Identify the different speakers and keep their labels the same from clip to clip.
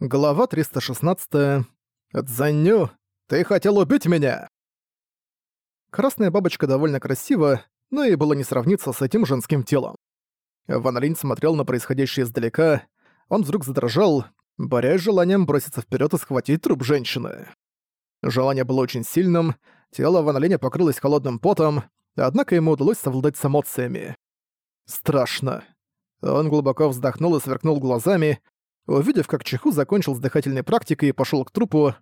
Speaker 1: Глава 316. «Дзаню, ты хотел убить меня!» Красная бабочка довольно красива, но и было не сравниться с этим женским телом. Ван Линь смотрел на происходящее издалека, он вдруг задрожал, борясь желанием броситься вперед и схватить труп женщины. Желание было очень сильным, тело Ван Линя покрылось холодным потом, однако ему удалось совладать с эмоциями. Страшно. Он глубоко вздохнул и сверкнул глазами, Увидев, как Чеху закончил с дыхательной практикой и пошел к трупу,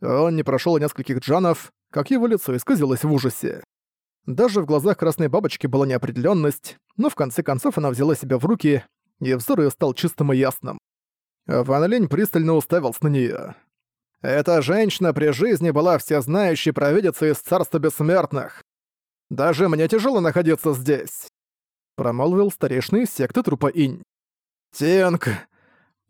Speaker 1: он не прошел нескольких джанов, как его лицо исказилось в ужасе. Даже в глазах красной бабочки была неопределенность, но в конце концов она взяла себя в руки, и взор ее стал чистым и ясным. Ван Линь пристально уставился на нее. «Эта женщина при жизни была всезнающей провидицей из царства бессмертных. Даже мне тяжело находиться здесь», — промолвил старейший секты трупа Инь. «Тенг,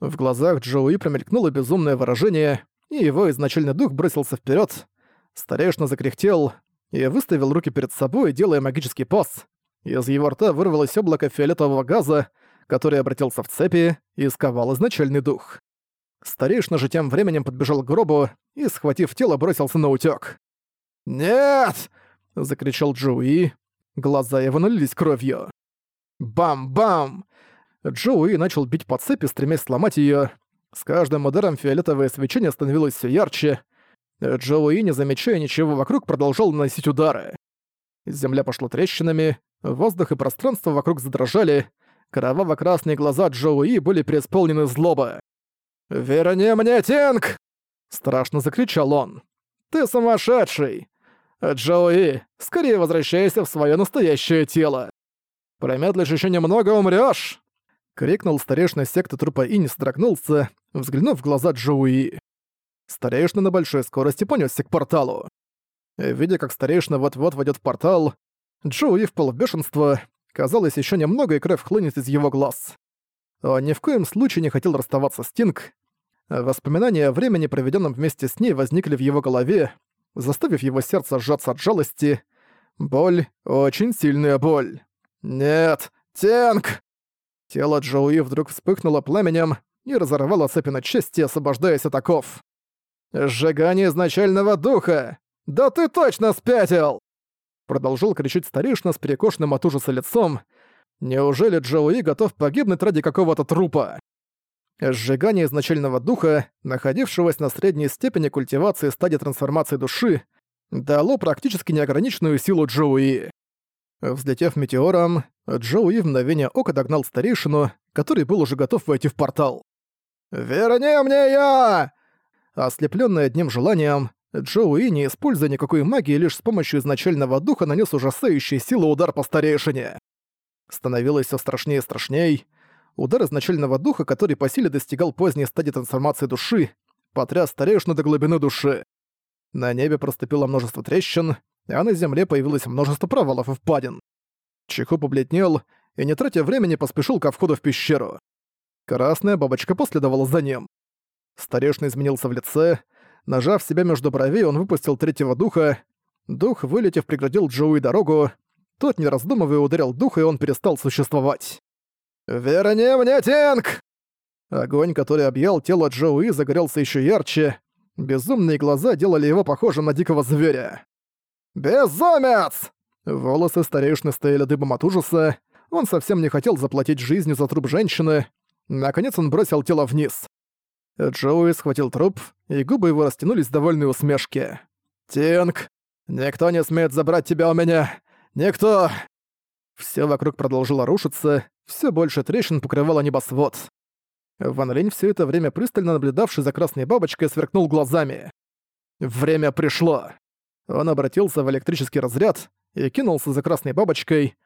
Speaker 1: в глазах Джоуи промелькнуло безумное выражение, и его изначальный дух бросился вперед. Старейшина закряхтел и выставил руки перед собой, делая магический пас. Из его рта вырвалось облако фиолетового газа, который обратился в цепи и сковал изначальный дух. Старейшина же тем временем подбежал к гробу и, схватив тело, бросился на утёк. «Нет!» — закричал Джоуи. Глаза его налились кровью. Бам-бам! Джоуи начал бить по цепи, стремясь сломать её. С каждым ударом фиолетовое свечение становилось всё ярче. Джоуи, не замечая ничего вокруг, продолжал наносить удары. Земля пошла трещинами, воздух и пространство вокруг задрожали, кроваво-красные глаза Джоуи были преисполнены злобы. «Верни мне, Тинг!» — страшно закричал он. «Ты сумасшедший! Джоуи, скорее возвращайся в своё настоящее тело! Промедлишь ещё немного, умрёшь!» Крикнул старейшина секты трупа и не содрогнулся, взглянув в глаза Джоуи. Старейшина на большой скорости понесся к порталу. Видя, как старейшина вот-вот войдет в портал, Джоуи впал в бешенство, казалось, еще немного и кровь хлынет из его глаз. Он ни в коем случае не хотел расставаться с Тинг. Воспоминания о времени, проведенном вместе с ней, возникли в его голове, заставив его сердце сжаться от жалости. Боль, очень сильная боль. «Нет, Тинг!» Тело Джоуи вдруг вспыхнуло пламенем и разорвало цепи на части, освобождаясь от оков. «Сжигание изначального духа! Да ты точно спятил!» Продолжил кричать старейшина с перекошенным от ужаса лицом. «Неужели Джоуи готов погибнуть ради какого-то трупа?» Сжигание изначального духа, находившегося на средней степени культивации стадии трансформации души, дало практически неограниченную силу Джоуи. Взлетев метеором, Джоуи в мгновение ока догнал старейшину, который был уже готов войти в портал. «Верни мне я!» Ослеплённый одним желанием, Джоуи, не используя никакой магии, лишь с помощью изначального духа нанес ужасающий силу удар по старейшине. Становилось все страшнее и страшней. Удар изначального духа, который по силе достигал поздней стадии трансформации души, потряс старейшину до глубины души. На небе проступило множество трещин, а на земле появилось множество провалов и впадин. Чиху побледнел и, не тратя времени, поспешил ко входу в пещеру. Красная бабочка последовала за ним. Старешина изменился в лице. Нажав себя между бровей, он выпустил третьего духа. Дух, вылетев, преградил Джоуи дорогу. Тот, не раздумывая, ударил духа, и он перестал существовать. «Верни мне, Тинг!» Огонь, который объял тело Джоуи, загорелся еще ярче. Безумные глаза делали его похожим на дикого зверя. «Безумец!» Волосы старейшины стояли дыбом от ужаса. Он совсем не хотел заплатить жизнью за труп женщины. Наконец он бросил тело вниз. Джоуи схватил труп, и губы его растянулись в довольной усмешке. «Тинг, никто не смеет забрать тебя у меня! Никто!» Всё вокруг продолжило рушиться, всё больше трещин покрывало небосвод. Ван Линь всё это время пристально наблюдавший за красной бабочкой сверкнул глазами. «Время пришло!» Он обратился в электрический разряд и кинулся за красной бабочкой.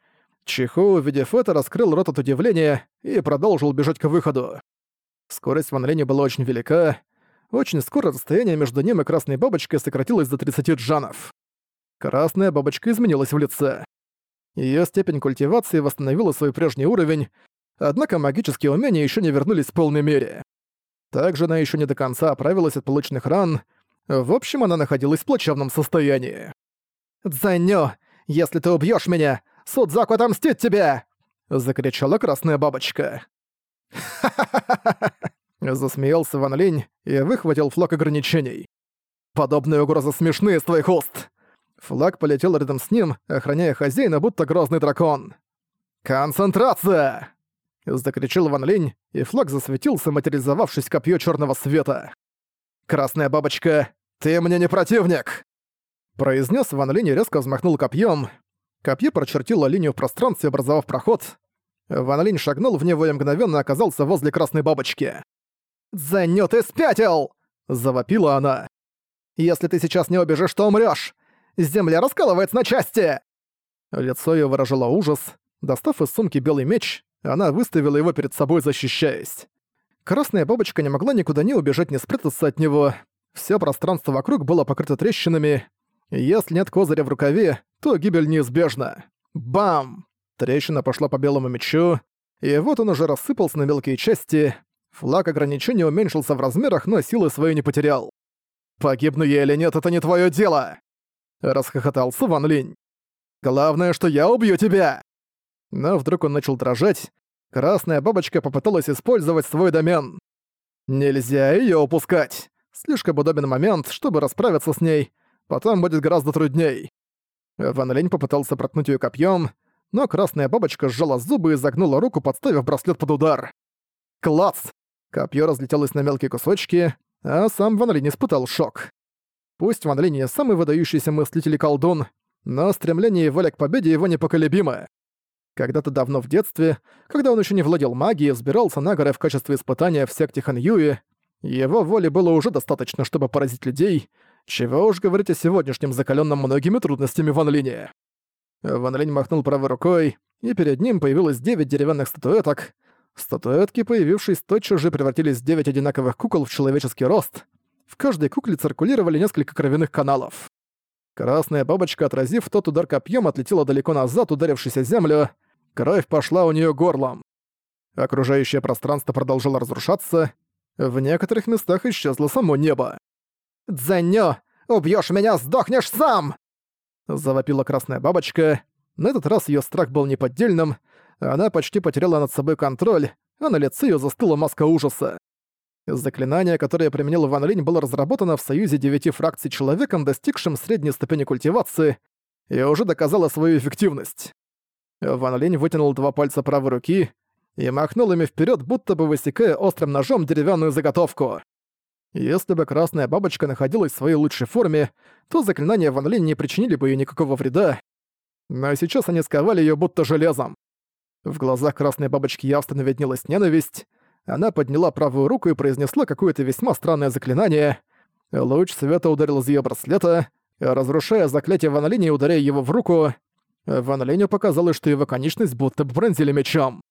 Speaker 1: Чиху, увидев это, раскрыл рот от удивления и продолжил бежать к выходу. Скорость Ван Лени была очень велика. Очень скоро расстояние между ним и красной бабочкой сократилось до 30 джанов. Красная бабочка изменилась в лице. Её степень культивации восстановила свой прежний уровень, однако магические умения ещё не вернулись в полной мере. Также она ещё не до конца оправилась от полученных ран, в общем, она находилась в плачевном состоянии. «Дзанё, если ты убьёшь меня, Судзаку отомстит тебе!» — закричала красная бабочка. «Ха-ха-ха-ха! Засмеялся Ван Линь и выхватил флаг ограничений. «Подобные угрозы смешны из твоих уст!» Флаг полетел рядом с ним, охраняя хозяина, будто грозный дракон. «Концентрация!» Закричал Ван Линь, и флаг засветился, материализовавшись копье черного света. «Красная бабочка, ты мне не противник!» Произнес Ван Линь и резко взмахнул копьем. Копье прочертило линию в пространстве, образовав проход. Ван Линь шагнул в него и мгновенно оказался возле красной бабочки. «Дзэнью, ты спятил!» – завопила она. «Если ты сейчас не убежишь, то умрёшь! Земля раскалывается на части!» Лицо её выражало ужас. Достав из сумки белый меч, она выставила его перед собой, защищаясь. Красная бабочка не могла никуда не убежать, не спрятаться от него. Всё пространство вокруг было покрыто трещинами. Если нет козыря в рукаве, то гибель неизбежна. Бам! Трещина пошла по белому мечу, и вот он уже рассыпался на мелкие части. Флаг ограничения уменьшился в размерах, но силы свои не потерял. «Погибну я или нет, это не твое дело!» Расхохотался Ван Линь. «Главное, что я убью тебя!» Но вдруг он начал дрожать. Красная бабочка попыталась использовать свой домен. Нельзя ее упускать. Слишком удобен момент, чтобы расправиться с ней. Потом будет гораздо трудней. Ван Линь попытался проткнуть ее копьем, но красная бабочка сжала зубы и загнула руку, подставив браслет под удар. Клац! Копье разлетелось на мелкие кусочки, а сам Ван Линь испытал шок. Пусть Ван Линь не самый выдающийся мыслитель и колдун, но стремление и воля к победе его непоколебимы. Когда-то давно в детстве, когда он еще не владел магией и взбирался на горы в качестве испытания в секте Хан его воли было уже достаточно, чтобы поразить людей, чего уж говорить о сегодняшнем закаленном многими трудностями Ван Лине. Ван Линь махнул правой рукой, и перед ним появилось девять деревянных статуэток. Статуэтки, появившись тотчас же, превратились в девять одинаковых кукол в человеческий рост. В каждой кукле циркулировали несколько кровяных каналов. Красная бабочка, отразив тот удар копьем, отлетела далеко назад, ударившись о землю. Кровь пошла у нее горлом. Окружающее пространство продолжало разрушаться. В некоторых местах исчезло само небо. «Дзэньё! Убьёшь меня, сдохнешь сам!» Завопила красная бабочка. На этот раз её страх был неподдельным. Она почти потеряла над собой контроль, а на лице её застыла маска ужаса. Заклинание, которое применил Ван Линь, было разработано в союзе девяти фракций человеком, достигшим средней ступени культивации, и уже доказало свою эффективность. Ван Линь вытянул два пальца правой руки и махнул ими вперед, будто бы высекая острым ножом деревянную заготовку. Если бы красная бабочка находилась в своей лучшей форме, то заклинания Ван Линь не причинили бы ей никакого вреда. Но сейчас они сковали ее будто железом. В глазах красной бабочки явственно виднелась ненависть. Она подняла правую руку и произнесла какое-то весьма странное заклинание. Луч света ударил из ее браслета, разрушая заклятие Ван Линь и ударяя его в руку. Ван Линю показалось, что его конечность будто бы пронзили мечом.